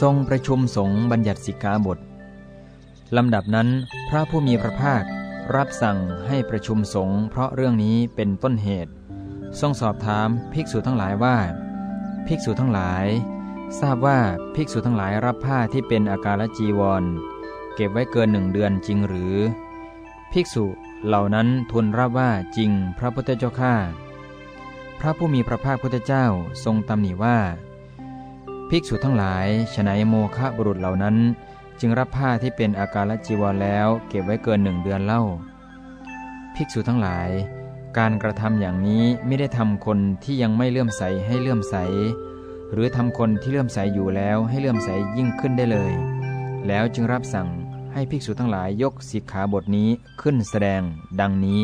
ทรงประชุมสงฆ์บัญญัติสิกขาบทลำดับนั้นพระผู้มีพระภาครับสั่งให้ประชุมสงฆ์เพราะเรื่องนี้เป็นต้นเหตุ ทรงสอบถามภิกษุทั้งหลายว่า ภิกษุทั้งหลาย ทราบว่าภิกษุทั้งหลายรับผ้าที่เป็นอาการจีวร เก็บไว้เกินหนึ่งเดือนจริงหรือ ภิกษุเหล่านั้นทูลรับว่าจริงพระพุทธเจ้าข้าพระผู้มีพระภาคพุทธเจ้าทรงตำหนิว่า ภิกษุทั้งหลายฉนัยโมฆะบุรุษเหล่านั้น จึงรับผ้าที่เป็นอาการจีวรแล้วเก็บไว้เกินหนึ่งเดือนเล่า ภิกษุทั้งหลาย การกระทำอย่างนี้ไม่ได้ทำคนที่ยังไม่เลื่อมใสให้เลื่อมใส หรือทำคนที่เลื่อมใสอยู่แล้วให้เลื่อมใสยิ่งขึ้นได้เลย แล้วจึงรับสั่งให้ภิกษุทั้งหลายยกสิกขาบทนี้ขึ้นแสดงดังนี้